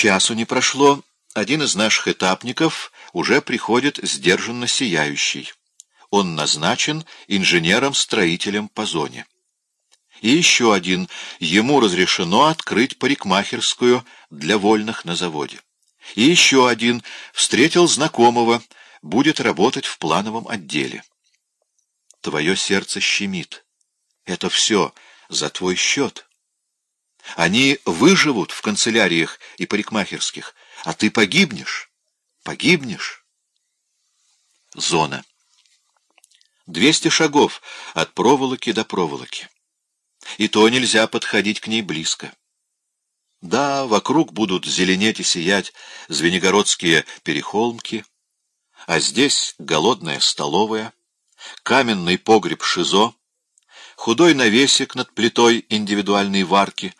Часу не прошло, один из наших этапников уже приходит сдержанно сияющий. Он назначен инженером-строителем по зоне. И еще один, ему разрешено открыть парикмахерскую для вольных на заводе. И еще один встретил знакомого, будет работать в плановом отделе. Твое сердце щемит. Это все за твой счет. Они выживут в канцеляриях и парикмахерских, а ты погибнешь. Погибнешь. Зона. Двести шагов от проволоки до проволоки. И то нельзя подходить к ней близко. Да, вокруг будут зеленеть и сиять звенигородские перехолмки, а здесь голодная столовая, каменный погреб ШИЗО, худой навесик над плитой индивидуальной варки,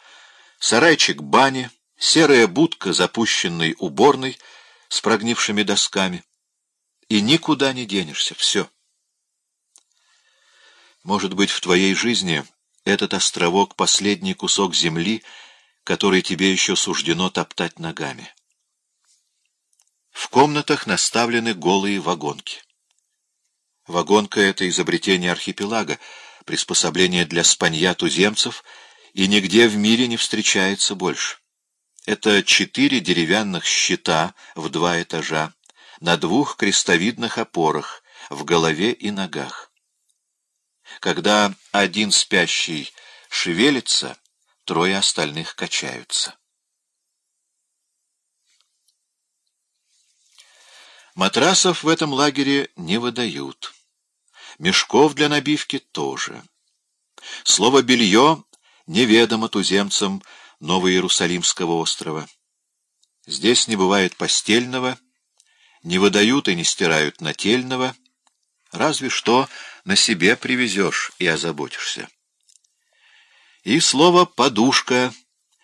сарайчик бани, серая будка запущенной уборной с прогнившими досками. И никуда не денешься, все. Может быть, в твоей жизни этот островок — последний кусок земли, который тебе еще суждено топтать ногами. В комнатах наставлены голые вагонки. Вагонка — это изобретение архипелага, приспособление для спанья туземцев, и нигде в мире не встречается больше. Это четыре деревянных щита в два этажа, на двух крестовидных опорах, в голове и ногах. Когда один спящий шевелится, трое остальных качаются. Матрасов в этом лагере не выдают. Мешков для набивки тоже. Слово «белье» неведомо туземцам Новоиерусалимского острова. Здесь не бывает постельного, не выдают и не стирают нательного, разве что на себе привезешь и озаботишься. И слово «подушка»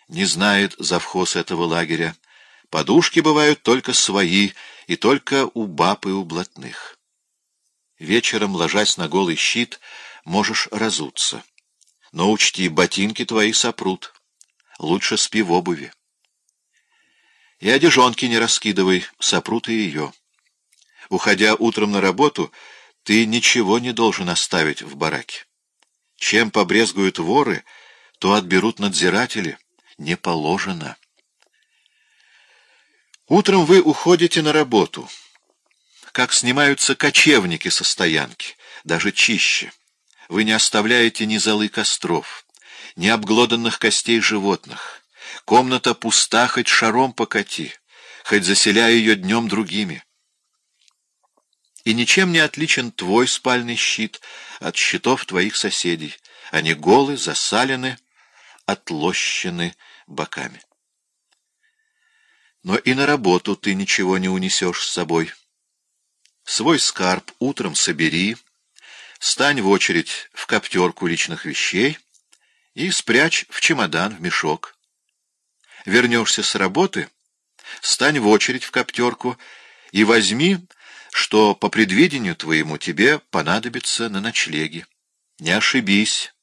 не знает завхоз этого лагеря. Подушки бывают только свои и только у баб и у блатных. Вечером, ложась на голый щит, можешь разуться. Но учти, ботинки твои сопрут. Лучше спи в обуви. И одежонки не раскидывай, сопрут и ее. Уходя утром на работу, ты ничего не должен оставить в бараке. Чем побрезгуют воры, то отберут надзиратели. Не положено. Утром вы уходите на работу. Как снимаются кочевники со стоянки, даже чище. Вы не оставляете ни золы костров, ни обглоданных костей животных. Комната пуста, хоть шаром покати, хоть заселяя ее днем другими. И ничем не отличен твой спальный щит от щитов твоих соседей. Они голы, засалены, отлощены боками. Но и на работу ты ничего не унесешь с собой. Свой скарб утром собери, стань в очередь в коптерку личных вещей и спрячь в чемодан, в мешок. Вернешься с работы, стань в очередь в коптерку и возьми, что по предвидению твоему тебе понадобится на ночлеге. Не ошибись,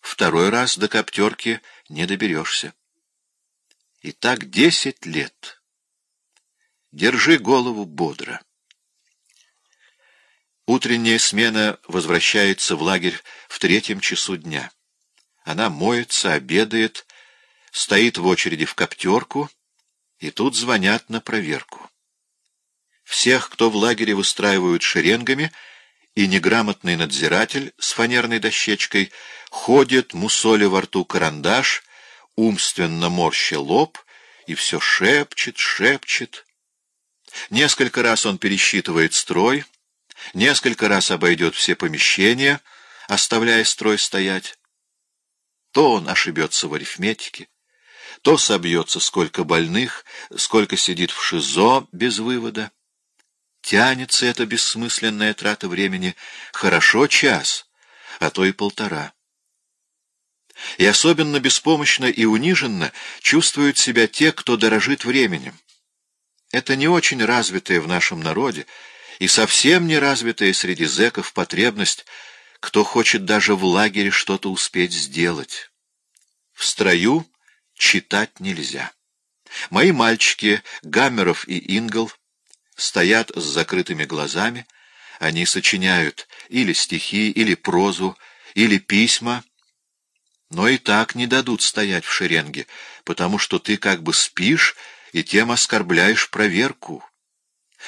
второй раз до коптерки не доберешься. И так десять лет. Держи голову бодро. Утренняя смена возвращается в лагерь в третьем часу дня. Она моется, обедает, стоит в очереди в коптерку, и тут звонят на проверку. Всех, кто в лагере выстраивают шеренгами, и неграмотный надзиратель с фанерной дощечкой ходит, мусоля во рту карандаш, умственно морща лоб, и все шепчет, шепчет. Несколько раз он пересчитывает строй, несколько раз обойдет все помещения, оставляя строй стоять. То он ошибется в арифметике, то собьется, сколько больных, сколько сидит в ШИЗО без вывода. Тянется эта бессмысленная трата времени хорошо час, а то и полтора. И особенно беспомощно и униженно чувствуют себя те, кто дорожит временем. Это не очень развитая в нашем народе и совсем не развитая среди зэков потребность, кто хочет даже в лагере что-то успеть сделать. В строю читать нельзя. Мои мальчики, Гаммеров и Ингл, стоят с закрытыми глазами, они сочиняют или стихи, или прозу, или письма, но и так не дадут стоять в шеренге, потому что ты как бы спишь и тем оскорбляешь проверку.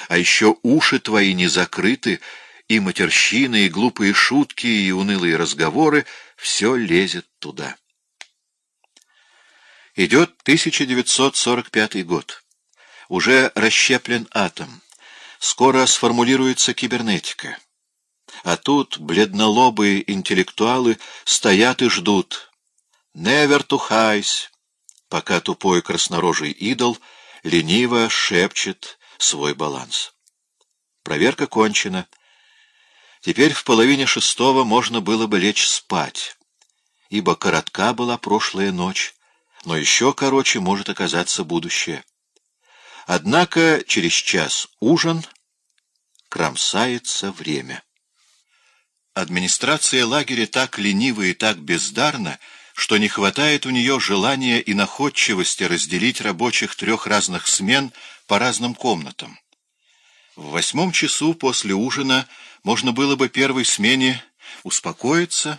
А еще уши твои не закрыты, и матерщины, и глупые шутки, и унылые разговоры — все лезет туда. Идет 1945 год. Уже расщеплен атом. Скоро сформулируется кибернетика. А тут бледнолобые интеллектуалы стоят и ждут. «Never to highs», пока тупой краснорожий идол лениво шепчет свой баланс. Проверка кончена. Теперь в половине шестого можно было бы лечь спать, ибо коротка была прошлая ночь, но еще короче может оказаться будущее. Однако через час ужин кромсается время. Администрация лагеря так ленива и так бездарна, что не хватает у нее желания и находчивости разделить рабочих трех разных смен по разным комнатам. В восьмом часу после ужина можно было бы первой смене успокоиться,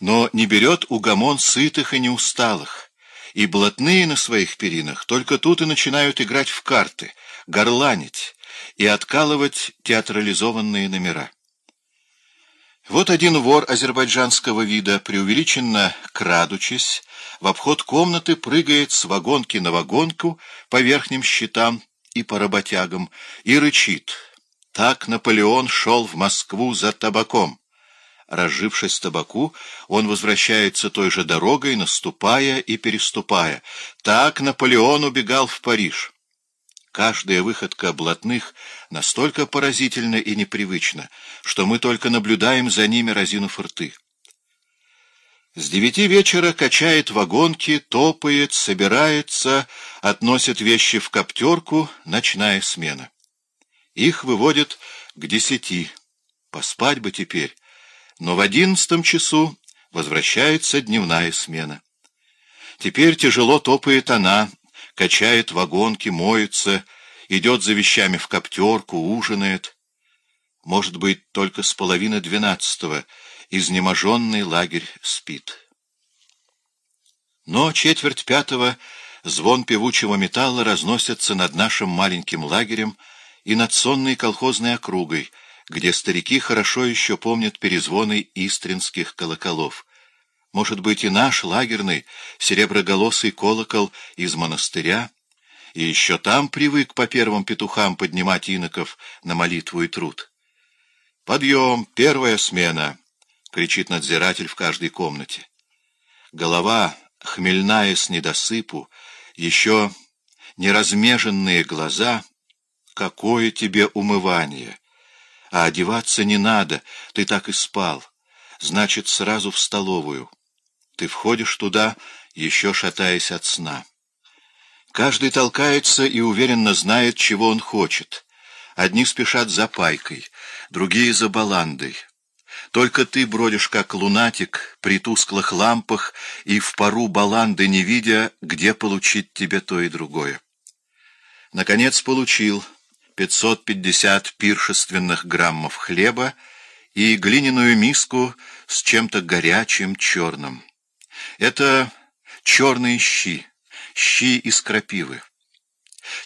но не берет угомон сытых и неусталых, и блатные на своих перинах только тут и начинают играть в карты, горланить и откалывать театрализованные номера. Вот один вор азербайджанского вида, преувеличенно крадучись, в обход комнаты прыгает с вагонки на вагонку по верхним щитам и по работягам и рычит. Так Наполеон шел в Москву за табаком. Разжившись табаку, он возвращается той же дорогой, наступая и переступая. Так Наполеон убегал в Париж. Каждая выходка блатных настолько поразительна и непривычна, что мы только наблюдаем за ними, разинув рты. С девяти вечера качает вагонки, топает, собирается, относит вещи в коптерку, ночная смена. Их выводят к десяти. Поспать бы теперь, но в одиннадцатом часу возвращается дневная смена. Теперь тяжело топает она, качает вагонки, моется, идет за вещами в коптерку, ужинает. Может быть, только с половины двенадцатого изнеможенный лагерь спит. Но четверть пятого звон певучего металла разносится над нашим маленьким лагерем и над сонной колхозной округой, где старики хорошо еще помнят перезвоны истринских колоколов. Может быть, и наш лагерный сереброголосый колокол из монастыря, и еще там привык по первым петухам поднимать иноков на молитву и труд. «Подъем! Первая смена!» — кричит надзиратель в каждой комнате. Голова, хмельная с недосыпу, еще неразмеженные глаза — какое тебе умывание! А одеваться не надо, ты так и спал. Значит, сразу в столовую. Ты входишь туда, еще шатаясь от сна. Каждый толкается и уверенно знает, чего он хочет. Одни спешат за пайкой, другие за баландой. Только ты бродишь как лунатик при тусклых лампах и в пару баланды не видя, где получить тебе то и другое. Наконец получил — 550 пиршественных граммов хлеба и глиняную миску с чем-то горячим черным. Это черные щи, щи из крапивы.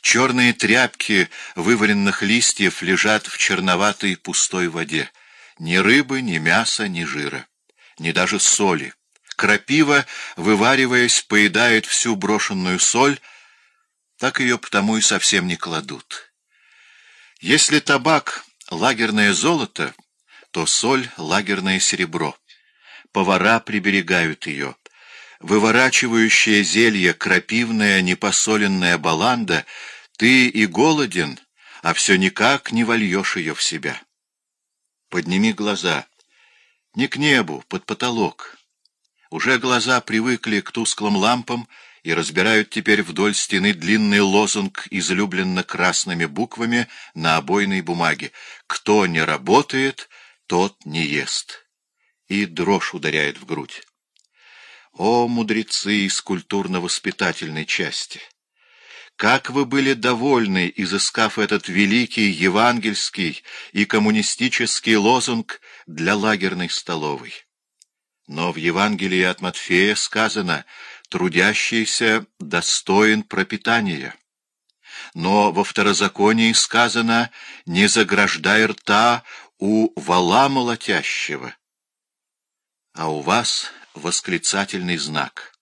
Черные тряпки вываренных листьев лежат в черноватой пустой воде. Ни рыбы, ни мяса, ни жира, ни даже соли. Крапива, вывариваясь, поедает всю брошенную соль, так ее потому и совсем не кладут. Если табак — лагерное золото, то соль — лагерное серебро. Повара приберегают ее. Выворачивающее зелье, крапивная, непосоленная баланда, ты и голоден, а все никак не вольешь ее в себя. Подними глаза. Не к небу, под потолок. Уже глаза привыкли к тусклым лампам, и разбирают теперь вдоль стены длинный лозунг излюбленно красными буквами на обойной бумаге «Кто не работает, тот не ест». И дрожь ударяет в грудь. О, мудрецы из культурно-воспитательной части! Как вы были довольны, изыскав этот великий евангельский и коммунистический лозунг для лагерной столовой. Но в Евангелии от Матфея сказано «трудящийся достоин пропитания». Но во второзаконии сказано «не заграждай рта у вала молотящего». А у вас восклицательный знак.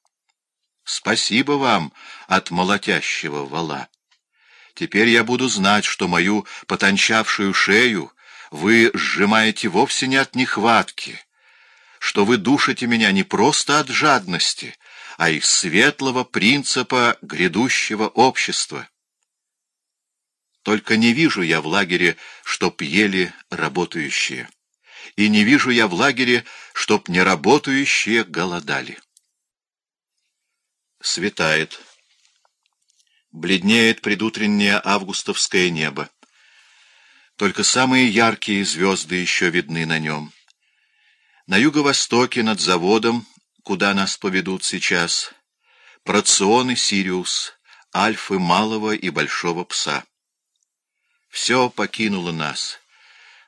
Спасибо вам от молотящего вала. Теперь я буду знать, что мою потончавшую шею вы сжимаете вовсе не от нехватки, что вы душите меня не просто от жадности, а из светлого принципа грядущего общества. Только не вижу я в лагере, чтоб ели работающие, и не вижу я в лагере, чтоб неработающие голодали. Светает. Бледнеет предутреннее августовское небо. Только самые яркие звезды еще видны на нем. На юго-востоке над заводом, куда нас поведут сейчас, Процион и Сириус, альфы малого и большого пса. Все покинуло нас,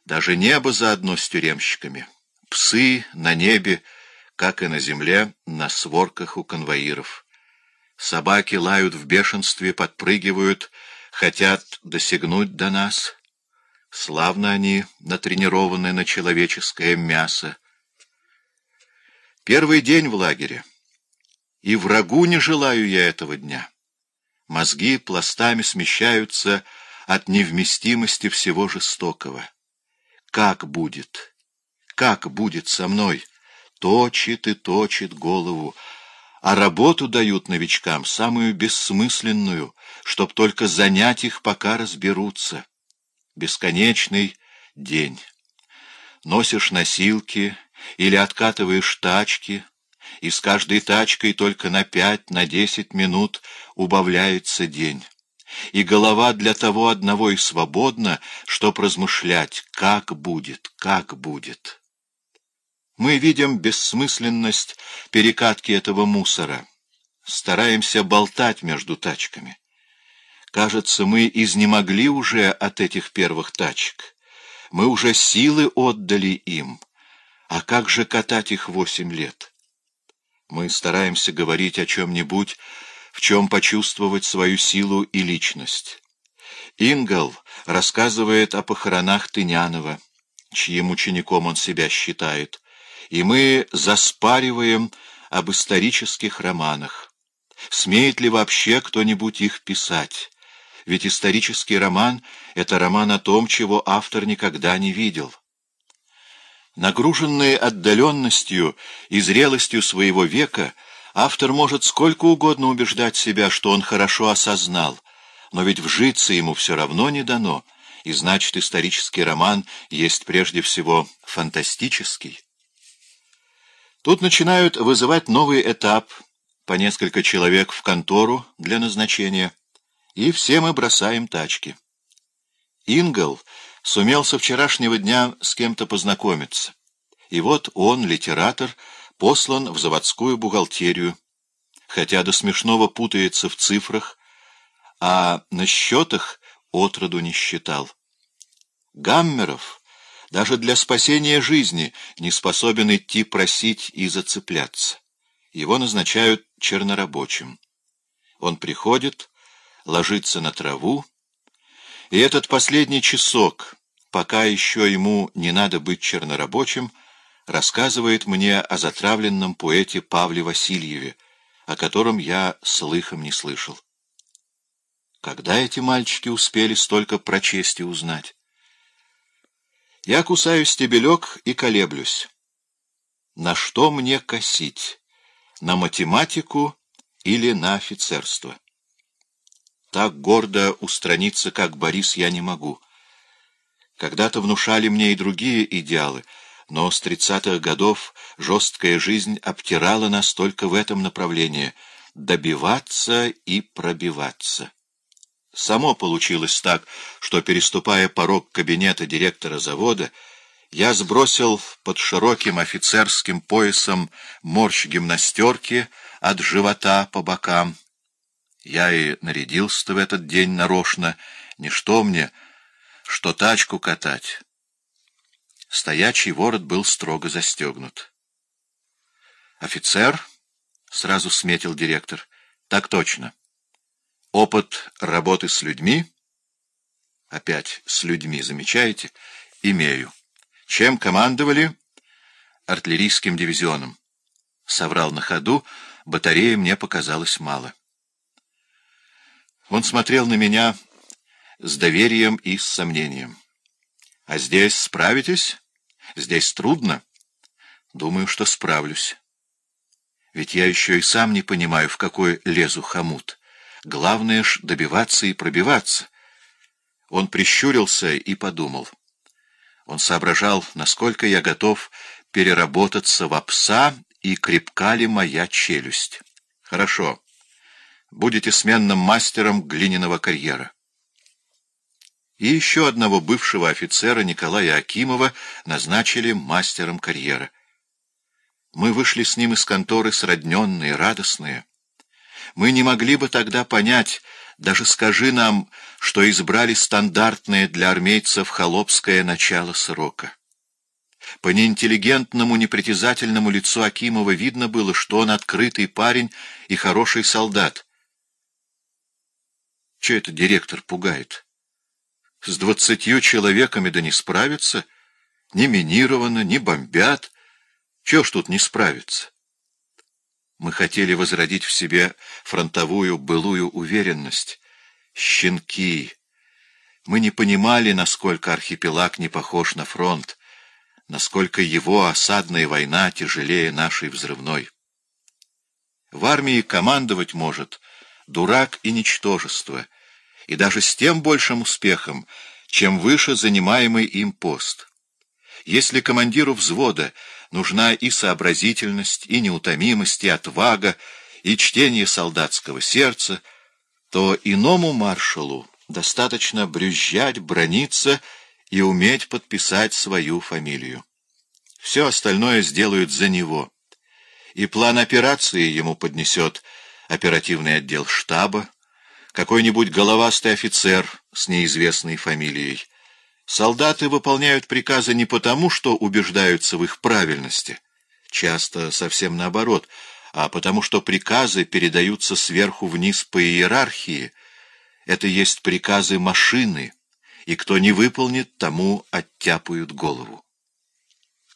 даже небо заодно с тюремщиками, псы на небе, как и на земле, на сворках у конвоиров. Собаки лают в бешенстве, подпрыгивают, хотят досягнуть до нас. Славно они натренированы на человеческое мясо, Первый день в лагере. И врагу не желаю я этого дня. Мозги пластами смещаются от невместимости всего жестокого. Как будет? Как будет со мной? Точит и точит голову, а работу дают новичкам самую бессмысленную, чтоб только занять их, пока разберутся. Бесконечный день. Носишь носилки, или откатываешь тачки, и с каждой тачкой только на пять, на десять минут убавляется день. И голова для того одного и свободна, чтоб размышлять, как будет, как будет. Мы видим бессмысленность перекатки этого мусора, стараемся болтать между тачками. Кажется, мы изнемогли уже от этих первых тачек. Мы уже силы отдали им, а как же катать их восемь лет? Мы стараемся говорить о чем-нибудь, в чем почувствовать свою силу и личность. Ингл рассказывает о похоронах Тынянова, чьим учеником он себя считает, и мы заспариваем об исторических романах. Смеет ли вообще кто-нибудь их писать? Ведь исторический роман — это роман о том, чего автор никогда не видел. Нагруженный отдаленностью и зрелостью своего века, автор может сколько угодно убеждать себя, что он хорошо осознал, но ведь вжиться ему все равно не дано, и значит исторический роман есть прежде всего фантастический. Тут начинают вызывать новый этап, по несколько человек в контору для назначения, и все мы бросаем тачки. Ингл сумел со вчерашнего дня с кем-то познакомиться. И вот он, литератор, послан в заводскую бухгалтерию, хотя до смешного путается в цифрах, а на счетах отроду не считал. Гаммеров даже для спасения жизни не способен идти просить и зацепляться. Его назначают чернорабочим. Он приходит, ложится на траву, и этот последний часок, пока еще ему не надо быть чернорабочим, рассказывает мне о затравленном поэте Павле Васильеве, о котором я слыхом не слышал. Когда эти мальчики успели столько прочесть и узнать? Я кусаю стебелек и колеблюсь. На что мне косить? На математику или на офицерство? Так гордо устраниться, как Борис, я не могу. Когда-то внушали мне и другие идеалы, но с тридцатых годов жесткая жизнь обтирала нас только в этом направлении — добиваться и пробиваться. Само получилось так, что, переступая порог кабинета директора завода, я сбросил под широким офицерским поясом морщ гимнастерки от живота по бокам, Я и нарядился-то в этот день нарочно, не что мне, что тачку катать. Стоячий ворот был строго застегнут. «Офицер?» — сразу сметил директор. «Так точно. Опыт работы с людьми?» «Опять с людьми, замечаете?» «Имею. Чем командовали?» «Артиллерийским дивизионом». Соврал на ходу, батареи мне показалось мало. Он смотрел на меня с доверием и с сомнением. «А здесь справитесь?» Здесь трудно. Думаю, что справлюсь. Ведь я еще и сам не понимаю, в какой лезу хомут. Главное ж добиваться и пробиваться. Он прищурился и подумал. Он соображал, насколько я готов переработаться в пса и крепка ли моя челюсть. Хорошо. Будете сменным мастером глиняного карьера и еще одного бывшего офицера Николая Акимова назначили мастером карьера. Мы вышли с ним из конторы сродненные, радостные. Мы не могли бы тогда понять, даже скажи нам, что избрали стандартное для армейцев холопское начало срока. По неинтеллигентному, непритязательному лицу Акимова видно было, что он открытый парень и хороший солдат. Че это директор пугает? С двадцатью человеками да не справиться. Ни минировано, ни бомбят. Чего ж тут не справиться? Мы хотели возродить в себе фронтовую былую уверенность. Щенки! Мы не понимали, насколько архипелаг не похож на фронт, насколько его осадная война тяжелее нашей взрывной. В армии командовать может дурак и ничтожество — и даже с тем большим успехом, чем выше занимаемый им пост. Если командиру взвода нужна и сообразительность, и неутомимость, и отвага, и чтение солдатского сердца, то иному маршалу достаточно брюзжать, брониться и уметь подписать свою фамилию. Все остальное сделают за него. И план операции ему поднесет оперативный отдел штаба, какой-нибудь головастый офицер с неизвестной фамилией. Солдаты выполняют приказы не потому, что убеждаются в их правильности, часто совсем наоборот, а потому что приказы передаются сверху вниз по иерархии. Это есть приказы машины, и кто не выполнит, тому оттяпают голову.